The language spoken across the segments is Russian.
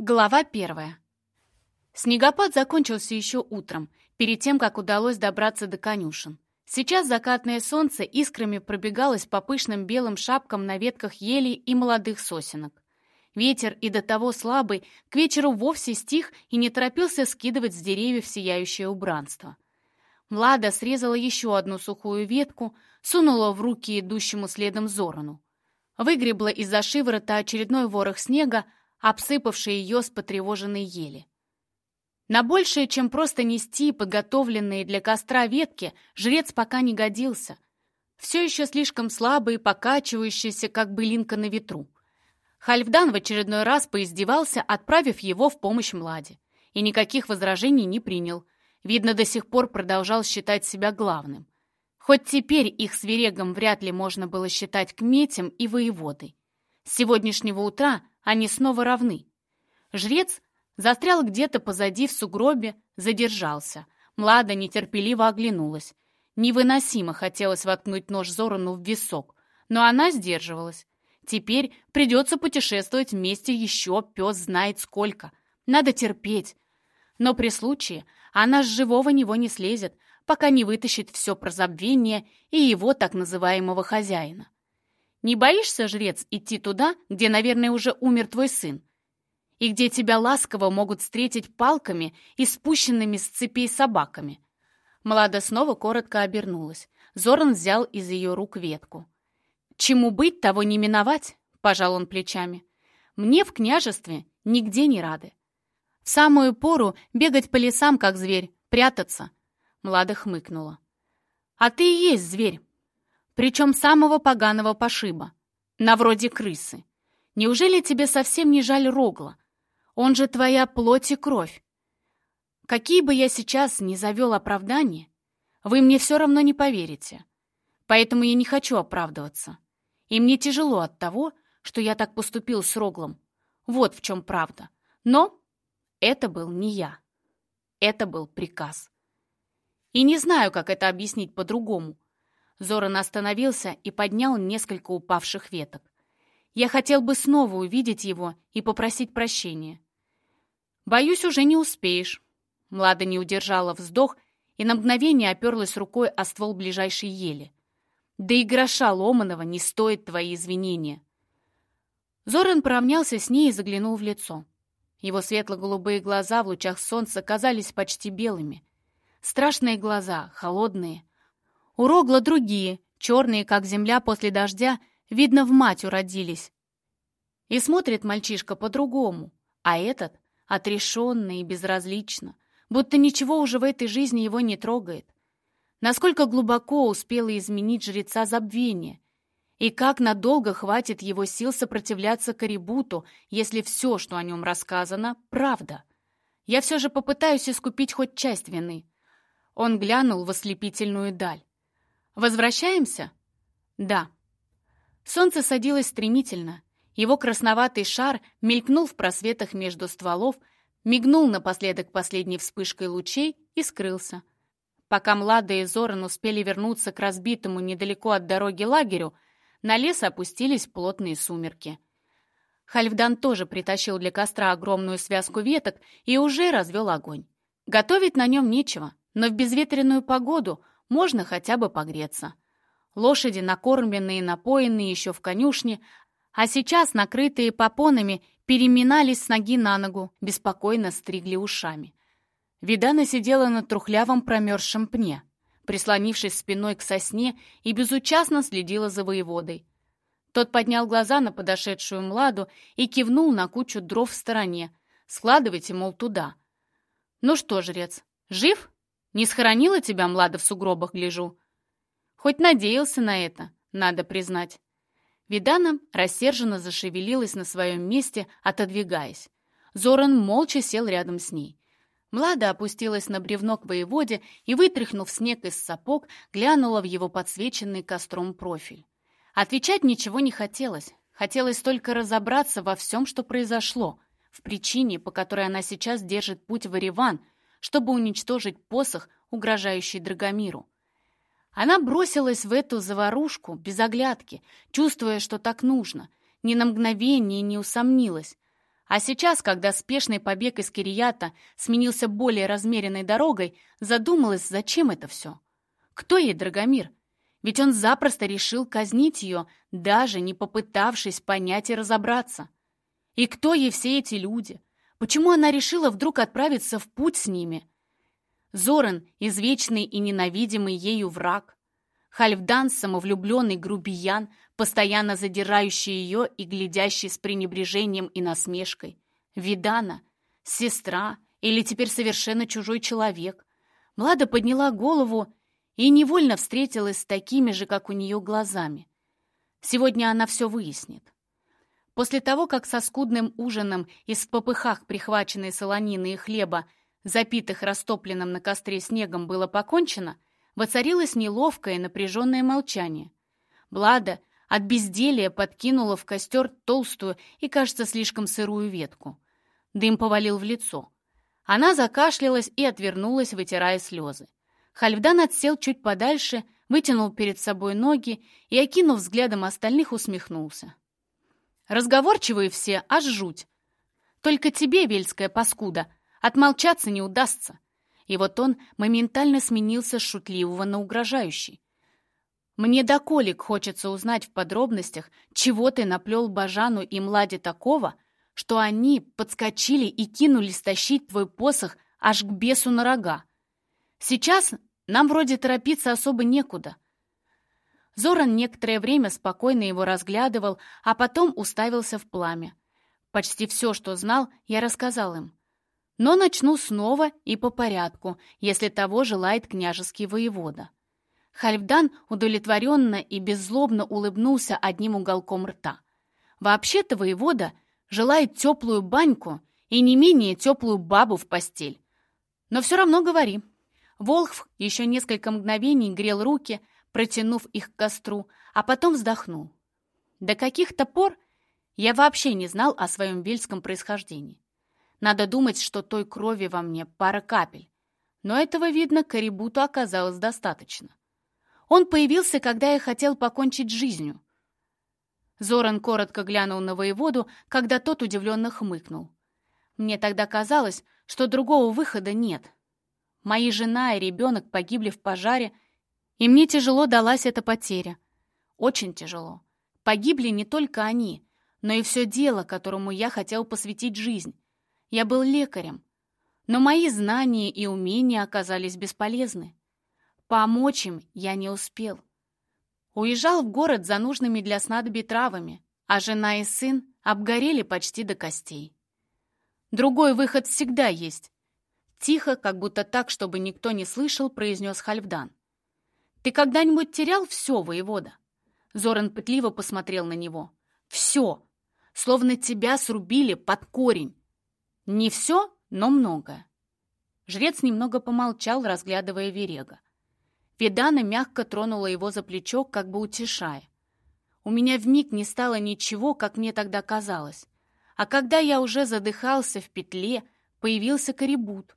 Глава первая. Снегопад закончился еще утром, перед тем, как удалось добраться до конюшен. Сейчас закатное солнце искрами пробегалось по пышным белым шапкам на ветках ели и молодых сосенок. Ветер и до того слабый к вечеру вовсе стих и не торопился скидывать с деревьев сияющее убранство. Млада срезала еще одну сухую ветку, сунула в руки идущему следом Зорану. Выгребла из-за шиворота очередной ворох снега, обсыпавший ее с потревоженной ели. На большее, чем просто нести подготовленные для костра ветки, жрец пока не годился. Все еще слишком слабый и покачивающийся, как былинка на ветру. Хальфдан в очередной раз поиздевался, отправив его в помощь Младе. И никаких возражений не принял. Видно, до сих пор продолжал считать себя главным. Хоть теперь их с Верегом вряд ли можно было считать кметем и воеводой. С сегодняшнего утра они снова равны. Жрец застрял где-то позади в сугробе, задержался. Млада нетерпеливо оглянулась. Невыносимо хотелось воткнуть нож Зорану в висок, но она сдерживалась. Теперь придется путешествовать вместе еще пес знает сколько. Надо терпеть. Но при случае она с живого него не слезет, пока не вытащит все про забвение и его так называемого хозяина. Не боишься, жрец, идти туда, где, наверное, уже умер твой сын? И где тебя ласково могут встретить палками и спущенными с цепей собаками?» Млада снова коротко обернулась. Зоран взял из ее рук ветку. «Чему быть, того не миновать», — пожал он плечами. «Мне в княжестве нигде не рады. В самую пору бегать по лесам, как зверь, прятаться». Млада хмыкнула. «А ты и есть зверь, причем самого поганого пошиба, на вроде крысы. Неужели тебе совсем не жаль Рогла? Он же твоя плоть и кровь. Какие бы я сейчас ни завел оправдания, вы мне все равно не поверите. Поэтому я не хочу оправдываться. И мне тяжело от того, что я так поступил с Роглом. Вот в чем правда. Но это был не я. Это был приказ. И не знаю, как это объяснить по-другому. Зоран остановился и поднял несколько упавших веток. Я хотел бы снова увидеть его и попросить прощения. «Боюсь, уже не успеешь». Млада не удержала вздох и на мгновение оперлась рукой о ствол ближайшей ели. «Да и гроша ломаного не стоит твои извинения». Зоран поравнялся с ней и заглянул в лицо. Его светло-голубые глаза в лучах солнца казались почти белыми. Страшные глаза, холодные, у Рогла другие, черные, как земля после дождя, видно, в мать уродились. И смотрит мальчишка по-другому, а этот отрешенно и безразлично, будто ничего уже в этой жизни его не трогает. Насколько глубоко успела изменить жреца забвения, и как надолго хватит его сил сопротивляться Карибуту, если все, что о нем рассказано, правда. Я все же попытаюсь искупить хоть часть вины. Он глянул в ослепительную даль. «Возвращаемся?» «Да». Солнце садилось стремительно. Его красноватый шар мелькнул в просветах между стволов, мигнул напоследок последней вспышкой лучей и скрылся. Пока Млада и Зоран успели вернуться к разбитому недалеко от дороги лагерю, на лес опустились плотные сумерки. Хальфдан тоже притащил для костра огромную связку веток и уже развел огонь. Готовить на нем нечего, но в безветренную погоду можно хотя бы погреться. Лошади, накормленные и напоенные еще в конюшне, а сейчас, накрытые попонами, переминались с ноги на ногу, беспокойно стригли ушами. Видана сидела на трухлявом промерзшем пне, прислонившись спиной к сосне и безучастно следила за воеводой. Тот поднял глаза на подошедшую Младу и кивнул на кучу дров в стороне. «Складывайте, мол, туда». «Ну что, жрец, жив?» Не схоронила тебя, Млада, в сугробах, гляжу. Хоть надеялся на это, надо признать. Видана рассерженно зашевелилась на своем месте, отодвигаясь. Зоран молча сел рядом с ней. Млада опустилась на бревно к воеводе и, вытряхнув снег из сапог, глянула в его подсвеченный костром профиль. Отвечать ничего не хотелось. Хотелось только разобраться во всем, что произошло, в причине, по которой она сейчас держит путь в Ереван — чтобы уничтожить посох, угрожающий Драгомиру. Она бросилась в эту заварушку без оглядки, чувствуя, что так нужно, ни на мгновение не усомнилась. А сейчас, когда спешный побег из Кирията сменился более размеренной дорогой, задумалась, зачем это все? Кто ей Драгомир? Ведь он запросто решил казнить ее, даже не попытавшись понять и разобраться. И кто ей все эти люди? Почему она решила вдруг отправиться в путь с ними? Зоран — извечный и ненавидимый ею враг. Хальфдан — самовлюбленный грубиян, постоянно задирающий ее и глядящий с пренебрежением и насмешкой. Видана — сестра или теперь совершенно чужой человек. Млада подняла голову и невольно встретилась с такими же, как у нее, глазами. Сегодня она все выяснит. После того, как со скудным ужином из попыхах прихваченной солонины и хлеба запитых растопленным на костре снегом, было покончено, воцарилось неловкое напряженное молчание. Блада от безделия подкинула в костер толстую и, кажется, слишком сырую ветку. Дым повалил в лицо. Она закашлялась и отвернулась, вытирая слезы. Хальфдан отсел чуть подальше, вытянул перед собой ноги и, окинув взглядом остальных, усмехнулся. «Разговорчивые все, аж жуть. Только тебе, вельская паскуда, Отмолчаться не удастся. И вот он моментально сменился с шутливого на угрожающий. Мне до колик хочется узнать в подробностях, чего ты наплел Бажану и Младе такого, что они подскочили и кинулись тащить твой посох аж к бесу на рога. Сейчас нам вроде торопиться особо некуда. Зоран некоторое время спокойно его разглядывал, а потом уставился в пламя. Почти все, что знал, я рассказал им. Но начну снова и по порядку, если того желает княжеский воевода. Хальфдан удовлетворенно и беззлобно улыбнулся одним уголком рта. Вообще-то воевода желает теплую баньку и не менее теплую бабу в постель. Но все равно говори. Волхв еще несколько мгновений грел руки, протянув их к костру, а потом вздохнул. До каких-то пор я вообще не знал о своем вельском происхождении. Надо думать, что той крови во мне пара капель. Но этого, видно, Карибуту оказалось достаточно. Он появился, когда я хотел покончить жизнью. Зоран коротко глянул на воеводу, когда тот удивленно хмыкнул. Мне тогда казалось, что другого выхода нет. Мои жена и ребенок погибли в пожаре, и мне тяжело далась эта потеря. Очень тяжело. Погибли не только они, но и все дело, которому я хотел посвятить жизнь. Я был лекарем, но мои знания и умения оказались бесполезны. Помочь им я не успел. Уезжал в город за нужными для снадобий травами, а жена и сын обгорели почти до костей. Другой выход всегда есть. Тихо, как будто так, чтобы никто не слышал, произнес Хальфдан. «Ты когда-нибудь терял все, воевода?» Зоран пытливо посмотрел на него. «Все! Словно тебя срубили под корень. Не все, но много. Жрец немного помолчал, разглядывая Верега. Ведана мягко тронула его за плечо, как бы утешая. У меня вмиг не стало ничего, как мне тогда казалось. А когда я уже задыхался в петле, появился Корибут.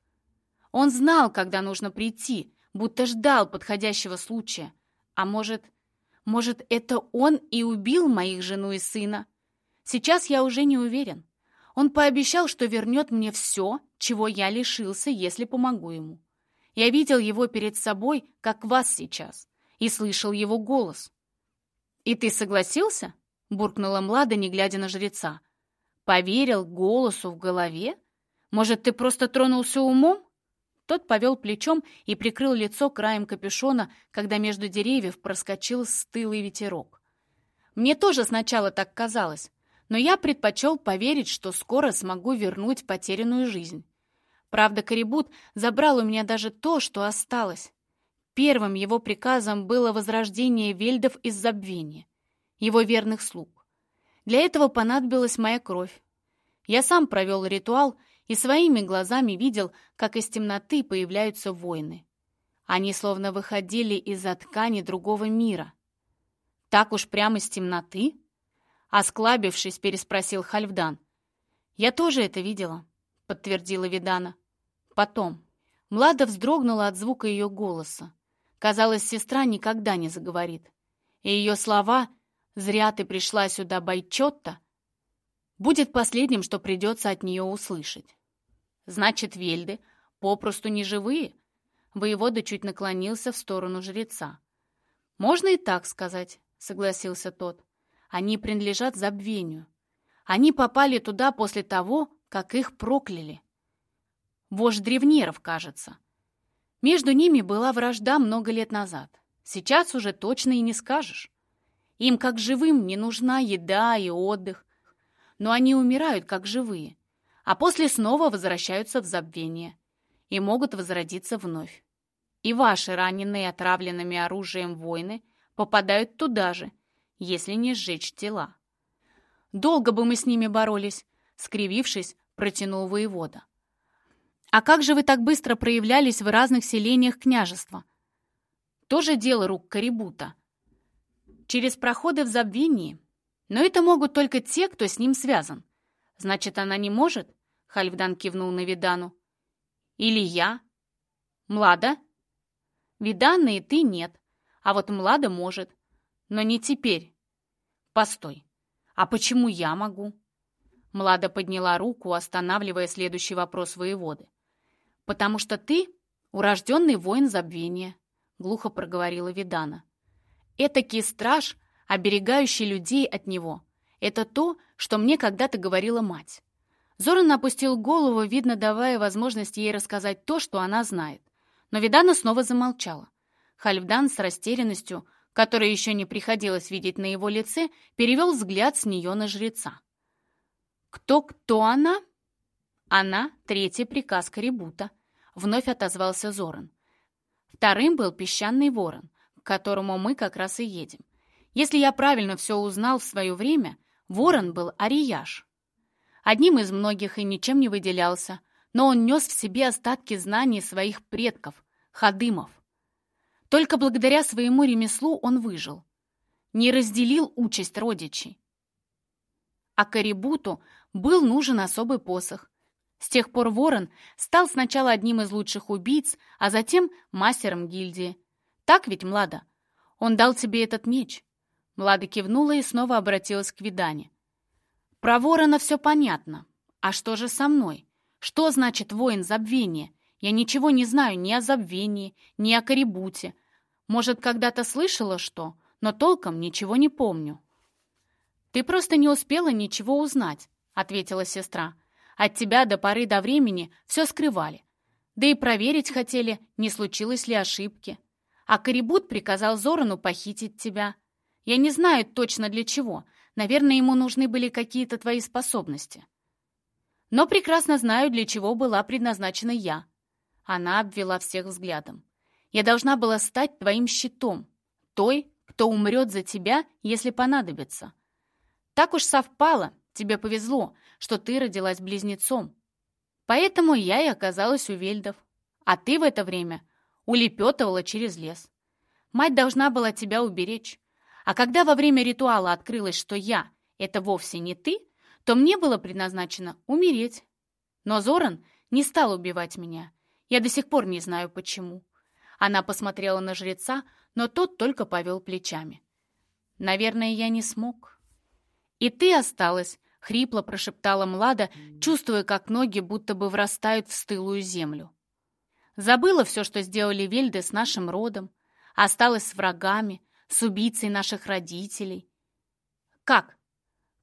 Он знал, когда нужно прийти, будто ждал подходящего случая. А может, может, это он и убил моих жену и сына? Сейчас я уже не уверен. Он пообещал, что вернет мне все, чего я лишился, если помогу ему. Я видел его перед собой, как вас сейчас, и слышал его голос. «И ты согласился?» — буркнула Млада, не глядя на жреца. «Поверил голосу в голове? Может, ты просто тронулся умом?» Тот повел плечом и прикрыл лицо краем капюшона, когда между деревьев проскочил стылый ветерок. Мне тоже сначала так казалось, но я предпочел поверить, что скоро смогу вернуть потерянную жизнь. Правда, Карибут забрал у меня даже то, что осталось. Первым его приказом было возрождение вельдов из забвения, его верных слуг. Для этого понадобилась моя кровь. Я сам провел ритуал и своими глазами видел, как из темноты появляются воины. Они словно выходили из-за ткани другого мира. Так уж прямо из темноты? Осклабившись, переспросил Хальфдан. «Я тоже это видела», — подтвердила Видана. «Потом». Млада вздрогнула от звука ее голоса. Казалось, сестра никогда не заговорит. И ее слова «Зря ты пришла сюда, Байчотта» будет последним, что придется от нее услышать. Значит, вельды попросту не живые? Воевода чуть наклонился в сторону жреца. «Можно и так сказать», — согласился тот. «Они принадлежат забвению. Они попали туда после того, как их прокляли. Вождь древнеров, кажется. Между ними была вражда много лет назад. Сейчас уже точно и не скажешь. Им, как живым, не нужна еда и отдых. Но они умирают, как живые, а после снова возвращаются в забвение и могут возродиться вновь. И ваши раненые отравленными оружием воины попадают туда же, если не сжечь тела. Долго бы мы с ними боролись, скривившись, протянул воевода. А как же вы так быстро проявлялись в разных селениях княжества? Тоже дело рук Карибута. Через проходы в забвении. Но это могут только те, кто с ним связан. Значит, она не может? Хальфдан кивнул на Видану. Или я? Млада? Виданна и ты нет. А вот Млада может. Но не теперь. Постой. А почему я могу? Млада подняла руку, останавливая следующий вопрос воеводы. «Потому что ты урожденный воин забвения», — глухо проговорила Видана. «Этакий страж, оберегающий людей от него. Это то, что мне когда-то говорила мать». Зоран опустил голову, видно, давая возможность ей рассказать то, что она знает. Но Видана снова замолчала. Хальфдан с растерянностью которое еще не приходилось видеть на его лице, перевел взгляд с нее на жреца. «Кто-кто она?» «Она — третий приказ Карибута», — вновь отозвался Зоран. Вторым был песчаный ворон, к которому мы как раз и едем. Если я правильно все узнал в свое время, ворон был Арияш. Одним из многих и ничем не выделялся, но он нес в себе остатки знаний своих предков, хадымов. Только благодаря своему ремеслу он выжил. Не разделил участь родичей. А Карибуту был нужен особый посох. С тех пор Ворон стал сначала одним из лучших убийц, а затем мастером гильдии. Так ведь, Млада? Он дал тебе этот меч. Млада кивнула и снова обратилась к Видане. Про Ворона все понятно. А что же со мной? Что значит воин забвения? Я ничего не знаю ни о забвении, ни о Карибуте, может, когда-то слышала что, но толком ничего не помню». «Ты просто не успела ничего узнать», — ответила сестра. «От тебя до поры до времени все скрывали. Да и проверить хотели, не случилось ли ошибки. А Карибут приказал Зорану похитить тебя. Я не знаю точно для чего. Наверное, ему нужны были какие-то твои способности. Но прекрасно знаю, для чего была предназначена я». Она обвела всех взглядом. Я должна была стать твоим щитом, той, кто умрет за тебя, если понадобится. Так уж совпало, тебе повезло, что ты родилась близнецом. Поэтому я и оказалась у вельдов. А ты в это время улепетывала через лес. Мать должна была тебя уберечь. А когда во время ритуала открылось, что я — это вовсе не ты, то мне было предназначено умереть. Но Зоран не стал убивать меня. Я до сих пор не знаю, почему. Она посмотрела на жреца, но тот только повел плечами. «Наверное, я не смог». «И ты осталась», — хрипло прошептала Млада, чувствуя, как ноги будто бы врастают в стылую землю. «Забыла все, что сделали Вельды с нашим родом, осталась с врагами, с убийцей наших родителей. Как?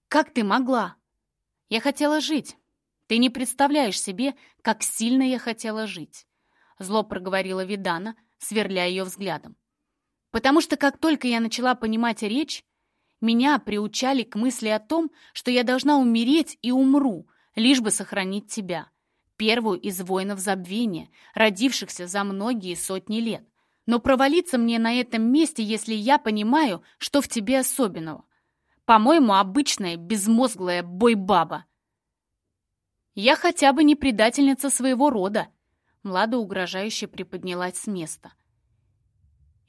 Как ты могла? Я хотела жить. Ты не представляешь себе, как сильно я хотела жить. Зло проговорила Видана, сверля ее взглядом. Потому что как только я начала понимать речь, меня приучали к мысли о том, что я должна умереть и умру, лишь бы сохранить тебя, первую из воинов забвения, родившихся за многие сотни лет. Но провалиться мне на этом месте, если я понимаю, что в тебе особенного. По-моему, обычная безмозглая бойбаба. Я хотя бы не предательница своего рода. Млада угрожающе приподнялась с места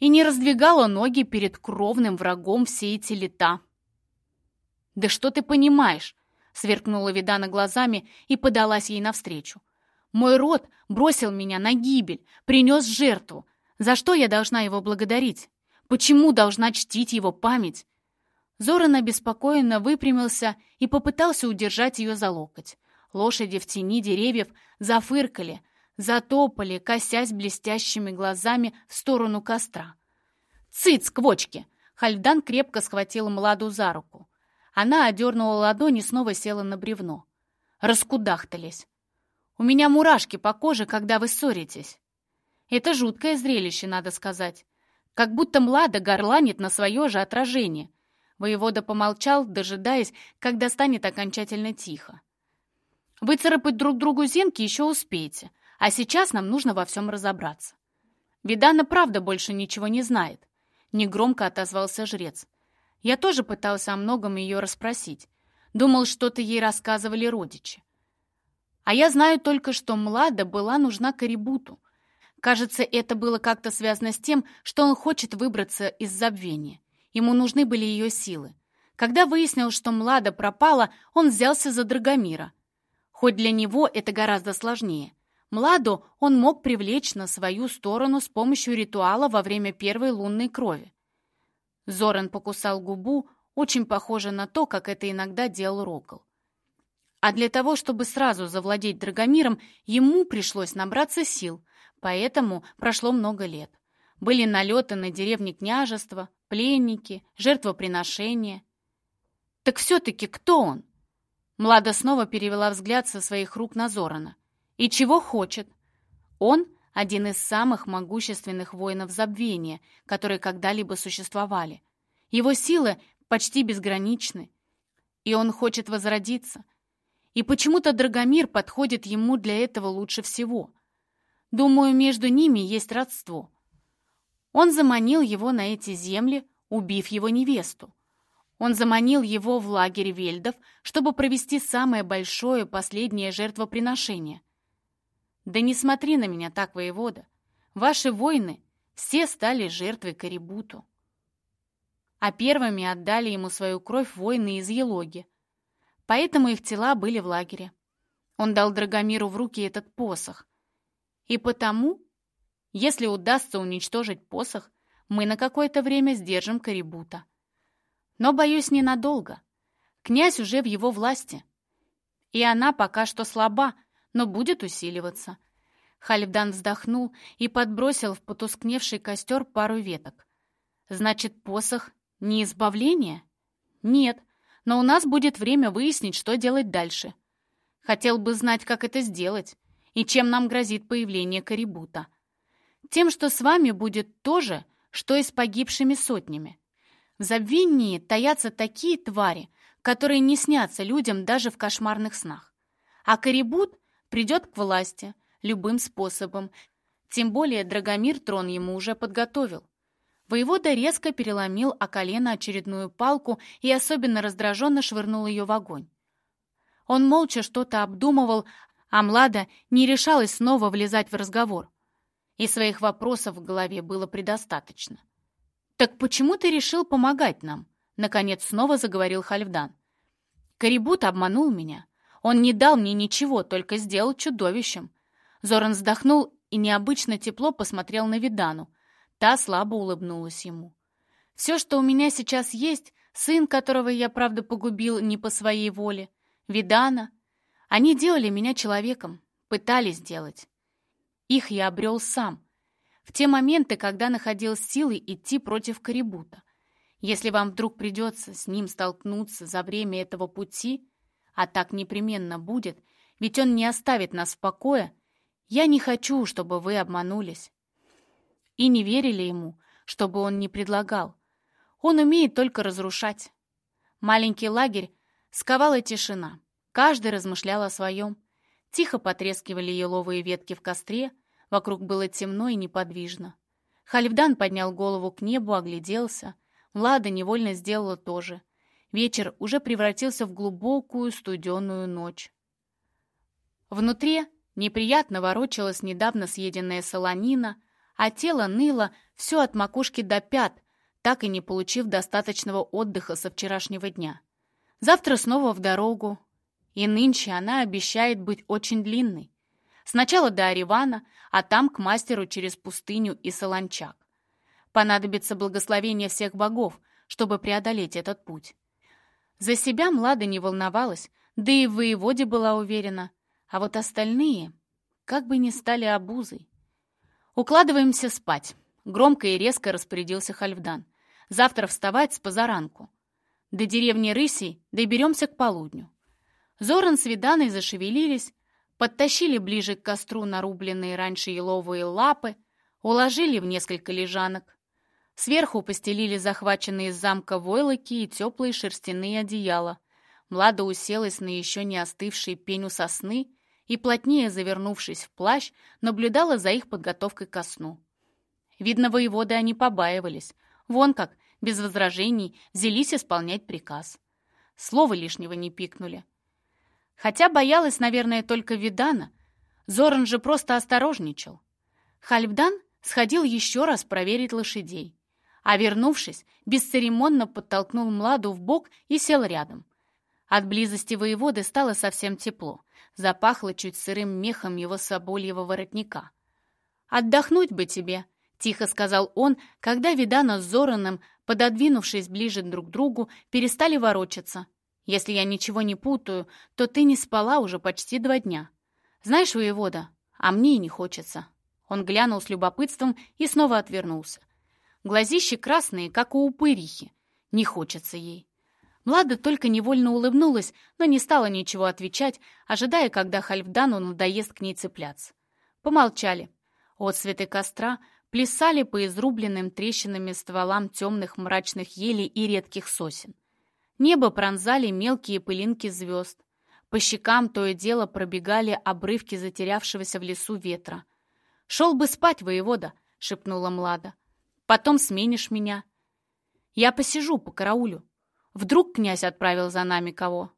и не раздвигала ноги перед кровным врагом все эти лета. «Да что ты понимаешь?» — сверкнула Видана глазами и подалась ей навстречу. «Мой род бросил меня на гибель, принес жертву. За что я должна его благодарить? Почему должна чтить его память?» Зоран обеспокоенно выпрямился и попытался удержать ее за локоть. Лошади в тени деревьев зафыркали, затопали, косясь блестящими глазами в сторону костра. «Цыц, квочки!» Хальфдан крепко схватил Младу за руку. Она одернула ладонь и снова села на бревно. Раскудахтались. «У меня мурашки по коже, когда вы ссоритесь». Это жуткое зрелище, надо сказать. Как будто Млада горланит на свое же отражение. Воевода помолчал, дожидаясь, когда станет окончательно тихо. Выцарапать друг другу зенки еще успеете, а сейчас нам нужно во всем разобраться. Видана правда больше ничего не знает. Негромко отозвался жрец. Я тоже пытался о многом ее расспросить. Думал, что-то ей рассказывали родичи. А я знаю только, что Млада была нужна Карибуту. Кажется, это было как-то связано с тем, что он хочет выбраться из забвения. Ему нужны были ее силы. Когда выяснил, что Млада пропала, он взялся за Драгомира. Хоть для него это гораздо сложнее. Младу он мог привлечь на свою сторону с помощью ритуала во время первой лунной крови. Зоран покусал губу, очень похоже на то, как это иногда делал Рокол. А для того, чтобы сразу завладеть Драгомиром, ему пришлось набраться сил, поэтому прошло много лет. Были налеты на деревни княжества, пленники, жертвоприношения. Так все-таки кто он? Млада снова перевела взгляд со своих рук на Зорана. И чего хочет? Он — один из самых могущественных воинов забвения, которые когда-либо существовали. Его силы почти безграничны, и он хочет возродиться. И почему-то Драгомир подходит ему для этого лучше всего. Думаю, между ними есть родство. Он заманил его на эти земли, убив его невесту. Он заманил его в лагерь вельдов, чтобы провести самое большое последнее жертвоприношение — да не смотри на меня так, воевода. Ваши воины все стали жертвой Карибуту. А первыми отдали ему свою кровь воины из Елоги. Поэтому их тела были в лагере. Он дал Драгомиру в руки этот посох. И потому, если удастся уничтожить посох, мы на какое-то время сдержим Карибута. Но, боюсь, ненадолго. Князь уже в его власти. И она пока что слаба, но будет усиливаться. Хальфдан вздохнул и подбросил в потускневший костер пару веток. «Значит, посох не избавление?» «Нет, но у нас будет время выяснить, что делать дальше. Хотел бы знать, как это сделать, и чем нам грозит появление Карибута. Тем, что с вами будет то же, что и с погибшими сотнями. В забвении таятся такие твари, которые не снятся людям даже в кошмарных снах. А Карибут придет к власти любым способом. Тем более Драгомир трон ему уже подготовил. Воевода резко переломил о колено очередную палку и особенно раздраженно швырнул ее в огонь. Он молча что-то обдумывал, а Млада не решалась снова влезать в разговор. И своих вопросов в голове было предостаточно. «Так почему ты решил помогать нам?» Наконец снова заговорил Хальфдан. «Карибут обманул меня. Он не дал мне ничего, только сделал чудовищем. Зоран вздохнул и необычно тепло посмотрел на Видану. Та слабо улыбнулась ему. «Все, что у меня сейчас есть, сын, которого я, правда, погубил не по своей воле, Видана, они делали меня человеком, пытались сделать. Их я обрел сам, в те моменты, когда находил силы идти против Карибута. Если вам вдруг придется с ним столкнуться за время этого пути, а так непременно будет, ведь он не оставит нас в покое. Я не хочу, чтобы вы обманулись. И не верили ему, чтобы он не предлагал. Он умеет только разрушать. Маленький лагерь сковала тишина. Каждый размышлял о своем. Тихо потрескивали еловые ветки в костре, вокруг было темно и неподвижно. Хальфдан поднял голову к небу, огляделся. Влада невольно сделала то же. Вечер уже превратился в глубокую студеную ночь. Внутри неприятно ворочалась недавно съеденная солонина, а тело ныло все от макушки до пят, так и не получив достаточного отдыха со вчерашнего дня. Завтра снова в дорогу, и нынче она обещает быть очень длинной. Сначала до Аривана, а там к мастеру через пустыню и Солончак. Понадобится благословение всех богов, чтобы преодолеть этот путь. За себя Млада не волновалась, да и в воеводе была уверена. А вот остальные как бы ни стали обузой. «Укладываемся спать», — громко и резко распорядился Хальфдан. «Завтра вставать с позаранку. До деревни Рысей доберемся к полудню». Зоран с Виданой зашевелились, подтащили ближе к костру нарубленные раньше еловые лапы, уложили в несколько лежанок. Сверху постелили захваченные из замка войлоки и теплые шерстяные одеяла. Млада уселась на еще не остывший пень у сосны и, плотнее завернувшись в плащ, наблюдала за их подготовкой ко сну. Видно, воеводы они побаивались. Вон как, без возражений, взялись исполнять приказ. Слова лишнего не пикнули. Хотя боялась, наверное, только Видана. Зоран же просто осторожничал. Хальфдан сходил еще раз проверить лошадей а, вернувшись, бесцеремонно подтолкнул Младу в бок и сел рядом. От близости воеводы стало совсем тепло, запахло чуть сырым мехом его собольего воротника. «Отдохнуть бы тебе», — тихо сказал он, когда Видана с Зораном, пододвинувшись ближе друг к другу, перестали ворочаться. «Если я ничего не путаю, то ты не спала уже почти два дня. Знаешь, воевода, а мне и не хочется». Он глянул с любопытством и снова отвернулся. Глазищи красные, как у упырихи. Не хочется ей. Млада только невольно улыбнулась, но не стала ничего отвечать, ожидая, когда Хальфдану надоест к ней цепляться. Помолчали. Отцветы костра плясали по изрубленным трещинами стволам темных мрачных елей и редких сосен. Небо пронзали мелкие пылинки звезд. По щекам то и дело пробегали обрывки затерявшегося в лесу ветра. «Шел бы спать, воевода!» — шепнула Млада. Потом сменишь меня. Я посижу, по караулю. Вдруг князь отправил за нами кого.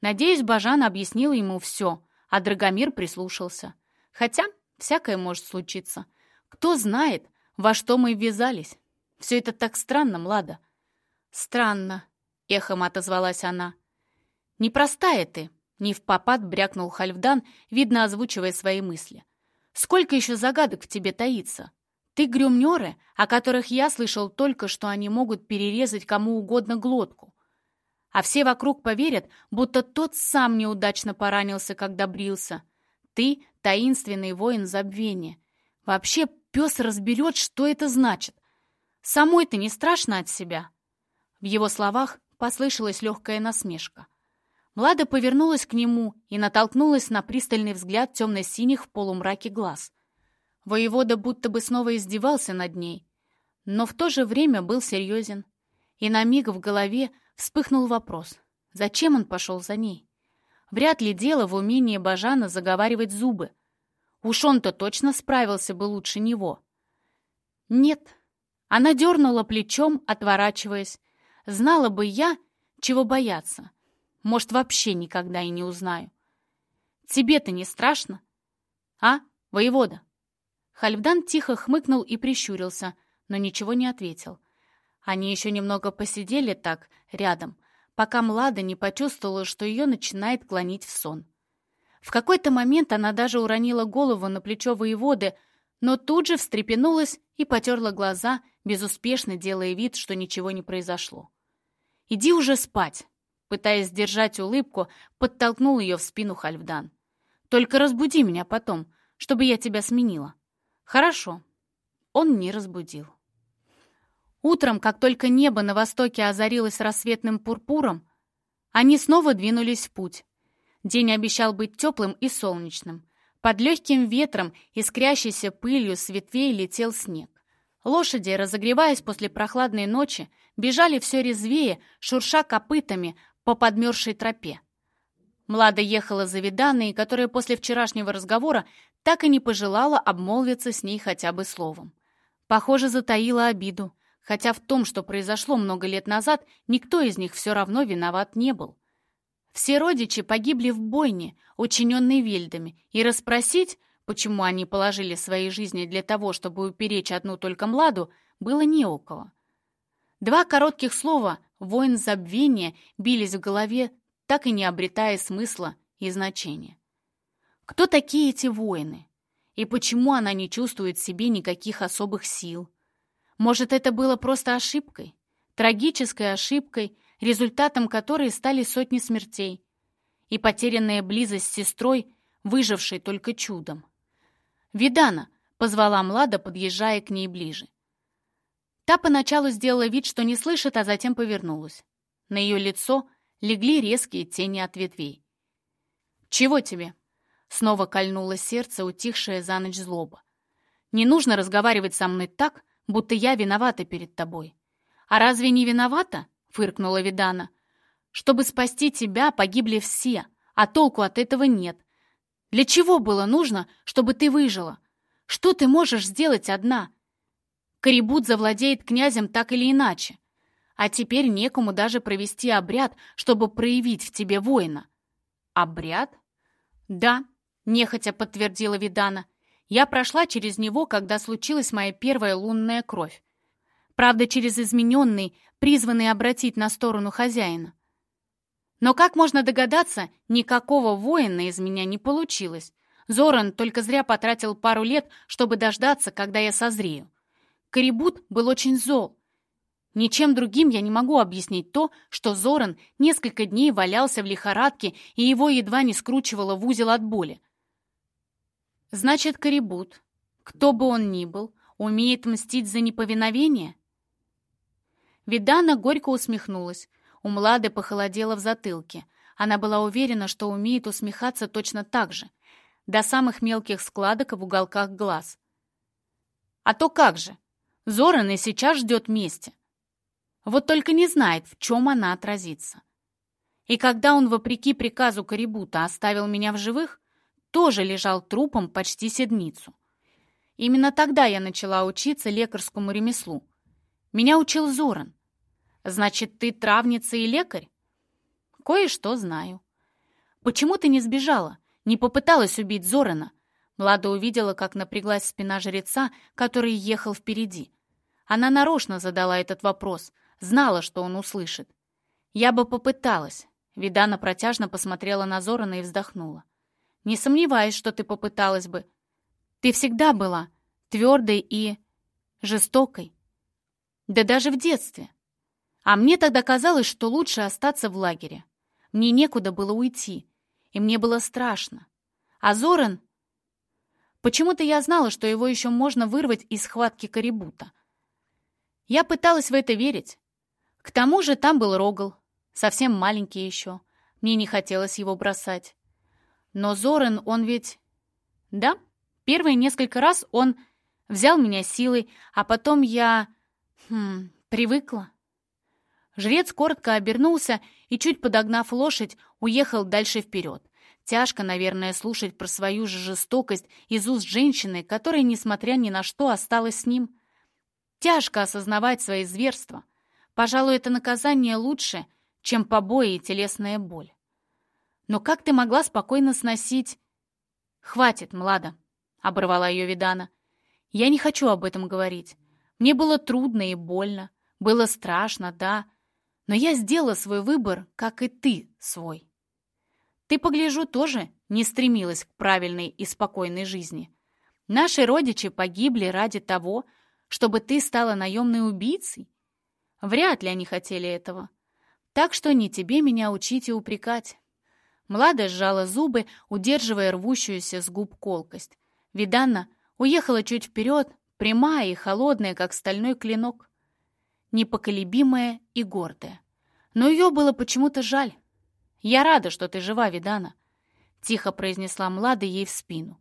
Надеюсь, Бажан объяснил ему все, а Драгомир прислушался. Хотя всякое может случиться. Кто знает, во что мы ввязались. Все это так странно, Млада. Странно, эхом отозвалась она. Непростая ты, не в попад брякнул Хальфдан, видно озвучивая свои мысли. Сколько еще загадок в тебе таится? Ты грюмнеры, о которых я слышал только, что они могут перерезать кому угодно глотку. А все вокруг поверят, будто тот сам неудачно поранился, когда брился. Ты — таинственный воин забвения. Вообще пес разберет, что это значит. Самой-то не страшно от себя?» В его словах послышалась легкая насмешка. Млада повернулась к нему и натолкнулась на пристальный взгляд темно-синих в полумраке глаз. Воевода будто бы снова издевался над ней, но в то же время был серьезен. И на миг в голове вспыхнул вопрос, зачем он пошел за ней? Вряд ли дело в умении Бажана заговаривать зубы. Уж он-то точно справился бы лучше него. Нет. Она дернула плечом, отворачиваясь. Знала бы я, чего бояться. Может, вообще никогда и не узнаю. Тебе-то не страшно? А, воевода? Хальфдан тихо хмыкнул и прищурился, но ничего не ответил. Они еще немного посидели так, рядом, пока Млада не почувствовала, что ее начинает клонить в сон. В какой-то момент она даже уронила голову на плечо воеводы, но тут же встрепенулась и потерла глаза, безуспешно делая вид, что ничего не произошло. «Иди уже спать!» Пытаясь сдержать улыбку, подтолкнул ее в спину Хальфдан. «Только разбуди меня потом, чтобы я тебя сменила». Хорошо. Он не разбудил. Утром, как только небо на востоке озарилось рассветным пурпуром, они снова двинулись в путь. День обещал быть теплым и солнечным. Под легким ветром, искрящейся пылью с ветвей летел снег. Лошади, разогреваясь после прохладной ночи, бежали все резвее, шурша копытами по подмерзшей тропе. Млада ехала за Виданой, которая после вчерашнего разговора так и не пожелала обмолвиться с ней хотя бы словом. Похоже, затаила обиду, хотя в том, что произошло много лет назад, никто из них все равно виноват не был. Все родичи погибли в бойне, учиненной вельдами, и расспросить, почему они положили свои жизни для того, чтобы уперечь одну только Младу, было не у кого. Два коротких слова «воин забвения» бились в голове, так и не обретая смысла и значения. Кто такие эти воины? И почему она не чувствует в себе никаких особых сил? Может, это было просто ошибкой? трагической ошибкой, результатом которой стали сотни смертей, и потерянная близость с сестрой, выжившей только чудом. «Видана!» — позвала Млада, подъезжая к ней ближе. Та поначалу сделала вид, что не слышит, а затем повернулась. На ее лицо легли резкие тени от ветвей. «Чего тебе?» — снова кольнуло сердце, утихшее за ночь злоба. «Не нужно разговаривать со мной так, будто я виновата перед тобой». «А разве не виновата?» — фыркнула Видана. «Чтобы спасти тебя, погибли все, а толку от этого нет. Для чего было нужно, чтобы ты выжила? Что ты можешь сделать одна? Корибут завладеет князем так или иначе. А теперь некому даже провести обряд, чтобы проявить в тебе воина. Обряд? Да, нехотя подтвердила Видана. Я прошла через него, когда случилась моя первая лунная кровь. Правда, через измененный, призванный обратить на сторону хозяина. Но, как можно догадаться, никакого воина из меня не получилось. Зоран только зря потратил пару лет, чтобы дождаться, когда я созрею. Карибут был очень зол. Ничем другим я не могу объяснить то, что Зоран несколько дней валялся в лихорадке и его едва не скручивало в узел от боли. Значит, Карибут, кто бы он ни был, умеет мстить за неповиновение? Видана горько усмехнулась. У Млады похолодело в затылке. Она была уверена, что умеет усмехаться точно так же, до самых мелких складок в уголках глаз. А то как же? Зоран и сейчас ждет мести. Вот только не знает, в чем она отразится. И когда он, вопреки приказу Карибута, оставил меня в живых, тоже лежал трупом почти седмицу. Именно тогда я начала учиться лекарскому ремеслу. Меня учил Зоран. Значит, ты травница и лекарь? Кое-что знаю. Почему ты не сбежала? Не попыталась убить Зорана? Млада увидела, как напряглась спина жреца, который ехал впереди. Она нарочно задала этот вопрос, знала, что он услышит. «Я бы попыталась», — Видана протяжно посмотрела на Зорана и вздохнула. «Не сомневаюсь, что ты попыталась бы. Ты всегда была твердой и жестокой. Да даже в детстве. А мне тогда казалось, что лучше остаться в лагере. Мне некуда было уйти, и мне было страшно. А Зоран... Почему-то я знала, что его еще можно вырвать из схватки Карибута. Я пыталась в это верить. К тому же там был Рогал, совсем маленький еще. Мне не хотелось его бросать. Но Зоран, он ведь... Да, первые несколько раз он взял меня силой, а потом я... Хм, привыкла. Жрец коротко обернулся и, чуть подогнав лошадь, уехал дальше вперед. Тяжко, наверное, слушать про свою же жестокость из уст женщины, которая, несмотря ни на что, осталась с ним. Тяжко осознавать свои зверства. Пожалуй, это наказание лучше, чем побои и телесная боль. Но как ты могла спокойно сносить... «Хватит, Млада», — оборвала ее Видана. «Я не хочу об этом говорить. Мне было трудно и больно. Было страшно, да, но я сделала свой выбор, как и ты свой. Ты, погляжу, тоже не стремилась к правильной и спокойной жизни. Наши родичи погибли ради того, чтобы ты стала наемной убийцей? Вряд ли они хотели этого. Так что не тебе меня учить и упрекать. Млада сжала зубы, удерживая рвущуюся с губ колкость. Виданна уехала чуть вперед, прямая и холодная, как стальной клинок непоколебимая и гордая. Но ее было почему-то жаль. «Я рада, что ты жива, Видана», — тихо произнесла Млада ей в спину.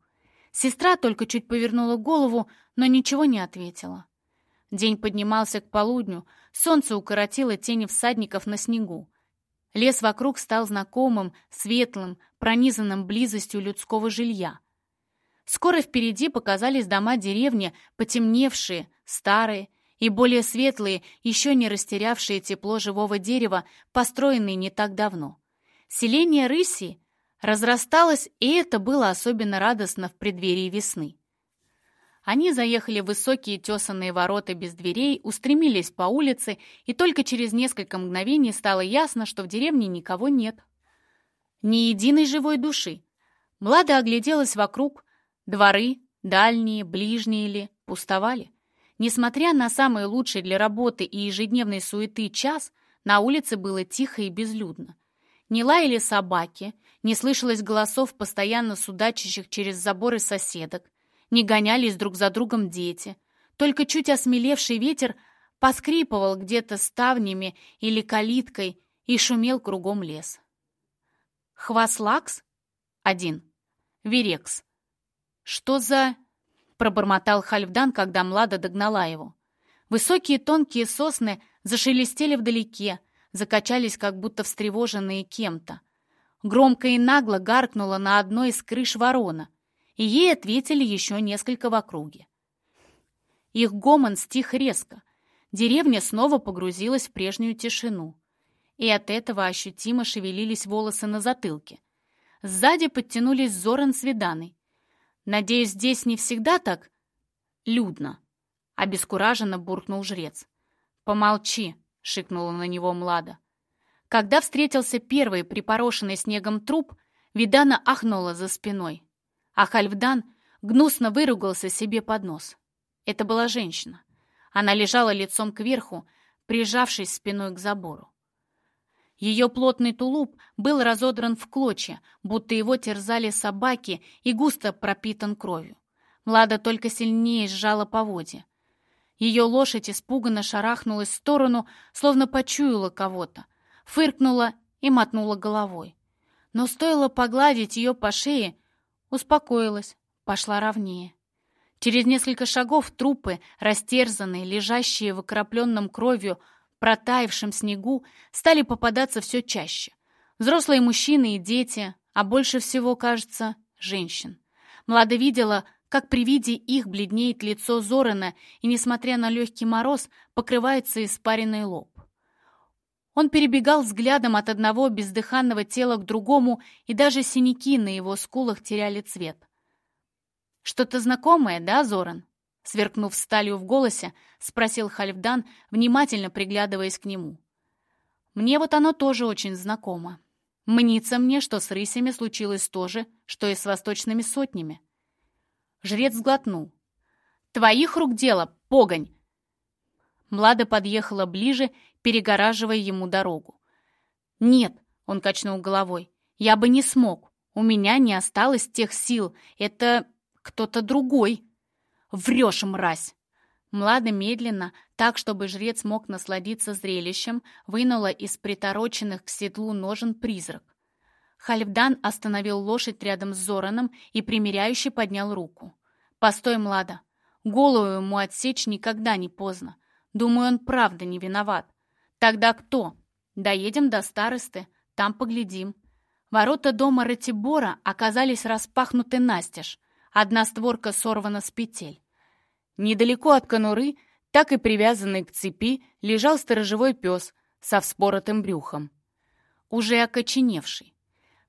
Сестра только чуть повернула голову, но ничего не ответила. День поднимался к полудню, солнце укоротило тени всадников на снегу. Лес вокруг стал знакомым, светлым, пронизанным близостью людского жилья. Скоро впереди показались дома деревни, потемневшие, старые, и более светлые, еще не растерявшие тепло живого дерева, построенные не так давно. Селение рыси разрасталось, и это было особенно радостно в преддверии весны. Они заехали в высокие тесанные ворота без дверей, устремились по улице, и только через несколько мгновений стало ясно, что в деревне никого нет. Ни единой живой души. Млада огляделась вокруг, дворы, дальние, ближние ли, пустовали. Несмотря на самый лучший для работы и ежедневной суеты час, на улице было тихо и безлюдно. Не лаяли собаки, не слышалось голосов постоянно судачащих через заборы соседок, не гонялись друг за другом дети. Только чуть осмелевший ветер поскрипывал где-то ставнями или калиткой и шумел кругом лес. Хваслакс? Один. Верекс. Что за... Пробормотал Хальфдан, когда Млада догнала его. Высокие тонкие сосны зашелестели вдалеке, закачались, как будто встревоженные кем-то. Громко и нагло гаркнула на одной из крыш ворона, и ей ответили еще несколько в округе. Их гомон стих резко. Деревня снова погрузилась в прежнюю тишину. И от этого ощутимо шевелились волосы на затылке. Сзади подтянулись Зоран с Виданой. «Надеюсь, здесь не всегда так людно?» — обескураженно буркнул жрец. «Помолчи!» — шикнула на него Млада. Когда встретился первый припорошенный снегом труп, Видана ахнула за спиной, а Хальфдан гнусно выругался себе под нос. Это была женщина. Она лежала лицом кверху, прижавшись спиной к забору. Ее плотный тулуп был разодран в клочья, будто его терзали собаки и густо пропитан кровью. Млада только сильнее сжала поводья. Ее лошадь испуганно шарахнулась в сторону, словно почуяла кого-то, фыркнула и мотнула головой. Но стоило погладить ее по шее, успокоилась, пошла ровнее. Через несколько шагов трупы, растерзанные, лежащие в окропленном кровью, протаявшем снегу, стали попадаться все чаще. Взрослые мужчины и дети, а больше всего, кажется, женщин. Млада видела, как при виде их бледнеет лицо Зорана и, несмотря на легкий мороз, покрывается испаренный лоб. Он перебегал взглядом от одного бездыханного тела к другому, и даже синяки на его скулах теряли цвет. «Что-то знакомое, да, Зоран?» Сверкнув сталью в голосе, спросил Хальфдан, внимательно приглядываясь к нему. «Мне вот оно тоже очень знакомо. Мнится мне, что с рысями случилось то же, что и с восточными сотнями». Жрец сглотнул. «Твоих рук дело, погонь!» Млада подъехала ближе, перегораживая ему дорогу. «Нет», — он качнул головой, — «я бы не смог. У меня не осталось тех сил. Это кто-то другой». «Врешь, мразь!» Млада медленно, так, чтобы жрец мог насладиться зрелищем, вынула из притороченных к седлу ножен призрак. Хальфдан остановил лошадь рядом с Зораном и примиряюще поднял руку. «Постой, Млада. Голову ему отсечь никогда не поздно. Думаю, он правда не виноват. Тогда кто? Доедем до старосты, там поглядим. Ворота дома Ратибора оказались распахнуты настежь. Одна створка сорвана с петель. Недалеко от конуры, так и привязанный к цепи, лежал сторожевой пес со вспоротым брюхом. Уже окоченевший.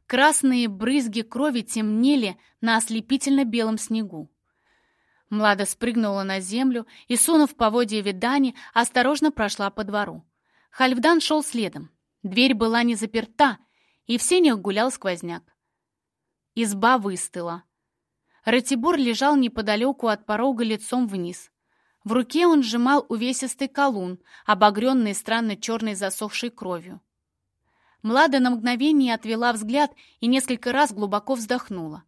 Красные брызги крови темнели на ослепительно-белом снегу. Млада спрыгнула на землю и, сунув поводья видани, осторожно прошла по двору. Хальфдан шел следом. Дверь была не заперта, и в сенях гулял сквозняк. Изба выстыла. Ратибор лежал неподалеку от порога лицом вниз. В руке он сжимал увесистый колун, обогренный странно черной засохшей кровью. Млада на мгновение отвела взгляд и несколько раз глубоко вздохнула.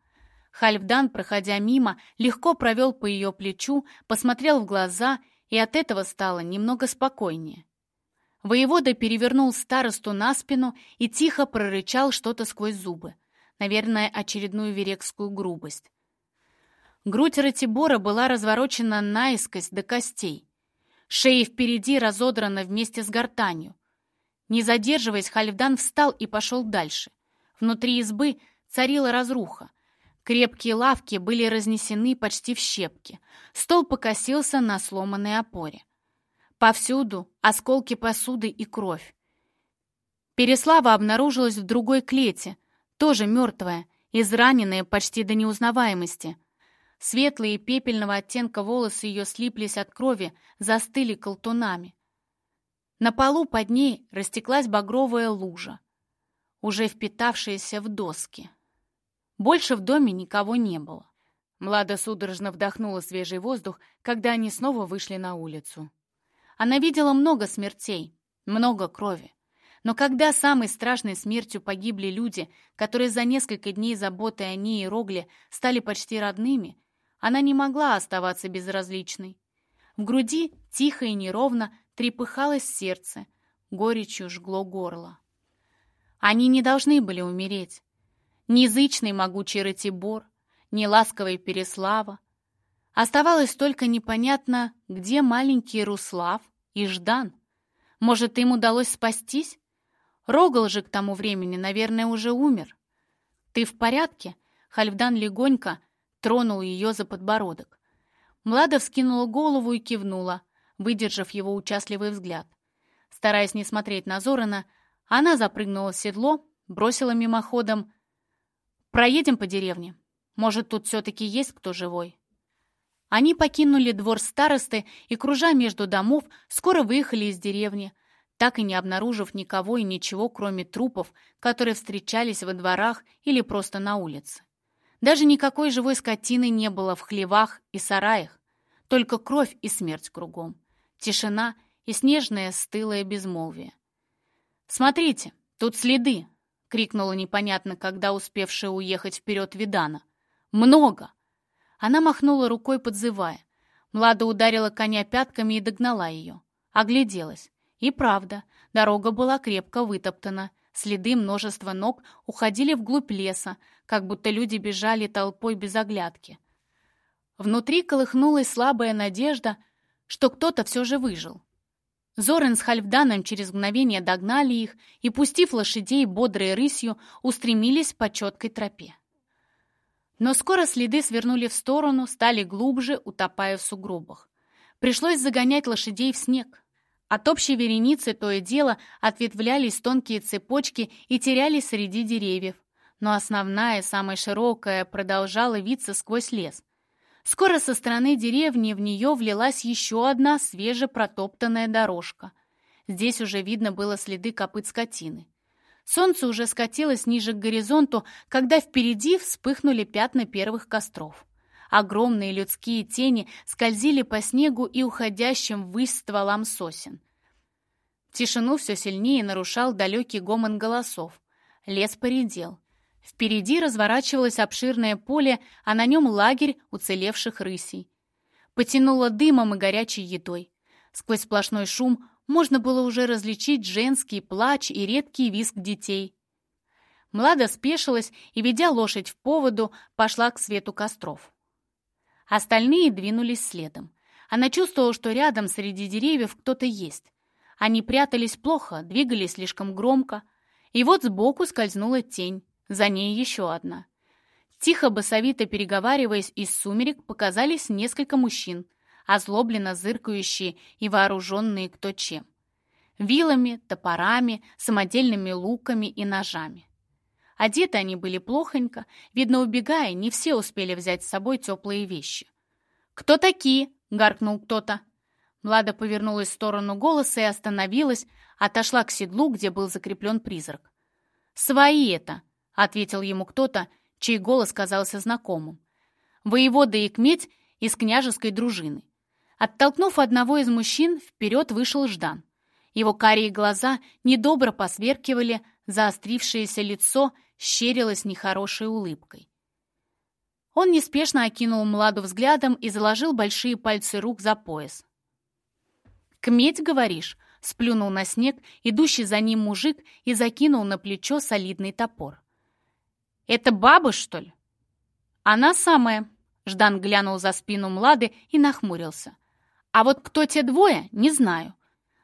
Хальфдан, проходя мимо, легко провел по ее плечу, посмотрел в глаза, и от этого стало немного спокойнее. Воевода перевернул старосту на спину и тихо прорычал что-то сквозь зубы. Наверное, очередную верекскую грубость. Грудь Ратибора была разворочена наискось до костей. Шея впереди разодрана вместе с гортанью. Не задерживаясь, Хальфдан встал и пошел дальше. Внутри избы царила разруха. Крепкие лавки были разнесены почти в щепки. Стол покосился на сломанной опоре. Повсюду осколки посуды и кровь. Переслава обнаружилась в другой клете, тоже мертвая, израненная почти до неузнаваемости. Светлые пепельного оттенка волосы ее слиплись от крови, застыли колтунами. На полу под ней растеклась багровая лужа, уже впитавшаяся в доски. Больше в доме никого не было. Млада судорожно вдохнула свежий воздух, когда они снова вышли на улицу. Она видела много смертей, много крови. Но когда самой страшной смертью погибли люди, которые за несколько дней заботы о ней и Рогле стали почти родными, она не могла оставаться безразличной. В груди тихо и неровно трепыхалось сердце, горечью жгло горло. Они не должны были умереть. Ни язычный могучий Ратибор, ни ласковый Переслава. Оставалось только непонятно, где маленький Руслав и Ждан. Может, им удалось спастись? Рогал же к тому времени, наверное, уже умер. «Ты в порядке?» Хальфдан легонько тронул ее за подбородок. Млада вскинула голову и кивнула, выдержав его участливый взгляд. Стараясь не смотреть на Зорана, она запрыгнула в седло, бросила мимоходом. «Проедем по деревне. Может, тут все-таки есть кто живой?» Они покинули двор старосты и, кружа между домов, скоро выехали из деревни, так и не обнаружив никого и ничего, кроме трупов, которые встречались во дворах или просто на улице. Даже никакой живой скотины не было в хлевах и сараях, только кровь и смерть кругом, тишина и снежное стылое безмолвие. «Смотрите, тут следы!» — крикнула непонятно, когда успевшая уехать вперед Видана. «Много!» Она махнула рукой, подзывая. Млада ударила коня пятками и догнала ее. Огляделась. И правда, дорога была крепко вытоптана. Следы множества ног уходили вглубь леса, как будто люди бежали толпой без оглядки. Внутри колыхнулась слабая надежда, что кто-то все же выжил. Зорен с Хальфданом через мгновение догнали их и, пустив лошадей бодрой рысью, устремились по четкой тропе. Но скоро следы свернули в сторону, стали глубже, утопая в сугробах. Пришлось загонять лошадей в снег. От общей вереницы то и дело ответвлялись тонкие цепочки и терялись среди деревьев. Но основная, самая широкая, продолжала виться сквозь лес. Скоро со стороны деревни в нее влилась еще одна свежепротоптанная дорожка. Здесь уже видно было следы копыт скотины. Солнце уже скатилось ниже к горизонту, когда впереди вспыхнули пятна первых костров. Огромные людские тени скользили по снегу и уходящим ввысь стволам сосен. Тишину все сильнее нарушал далекий гомон голосов. Лес поредел. Впереди разворачивалось обширное поле, а на нем лагерь уцелевших рысей. Потянуло дымом и горячей едой. Сквозь сплошной шум можно было уже различить женский плач и редкий визг детей. Млада спешилась и, ведя лошадь в поводу, пошла к свету костров. Остальные двинулись следом. Она чувствовала, что рядом среди деревьев кто-то есть. Они прятались плохо, двигались слишком громко. И вот сбоку скользнула тень. За ней еще одна. Тихо, басовито переговариваясь из сумерек, показались несколько мужчин, озлобленно зыркающие и вооруженные кто чем. Вилами, топорами, самодельными луками и ножами. Одеты они были плохонько, видно, убегая, не все успели взять с собой теплые вещи. «Кто такие?» — гаркнул кто-то. Млада повернулась в сторону голоса и остановилась, отошла к седлу, где был закреплен призрак. «Свои это!» Ответил ему кто-то, чей голос казался знакомым. Воевода Якметь из княжеской дружины. Оттолкнув одного из мужчин, вперед вышел Ждан. Его карие глаза недобро посверкивали, заострившееся лицо щерилось нехорошей улыбкой. Он неспешно окинул Младу взглядом и заложил большие пальцы рук за пояс. «Кметь, говоришь?» — сплюнул на снег идущий за ним мужик и закинул на плечо солидный топор. «Это баба, что ли?» «Она самая», — Ждан глянул за спину Млады и нахмурился. «А вот кто те двое, не знаю.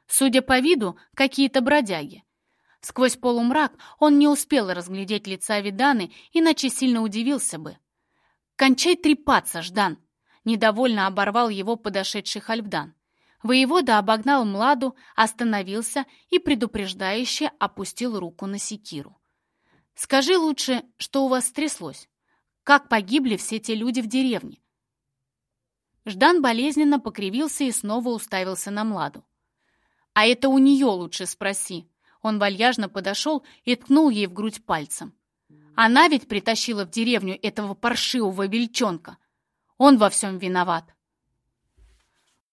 Судя по виду, какие-то бродяги. Сквозь полумрак он не успел разглядеть лица Виданы, иначе сильно удивился бы. «Кончай трепаться, Ждан!» — недовольно оборвал его подошедший Хальфдан. Воевода обогнал Младу, остановился и предупреждающе опустил руку на секиру. Скажи лучше, что у вас стряслось? Как погибли все те люди в деревне?» Ждан болезненно покривился и снова уставился на Младу. «А это у нее лучше спроси». Он вальяжно подошел и ткнул ей в грудь пальцем. «Она ведь притащила в деревню этого паршивого вельчонка. Он во всем виноват.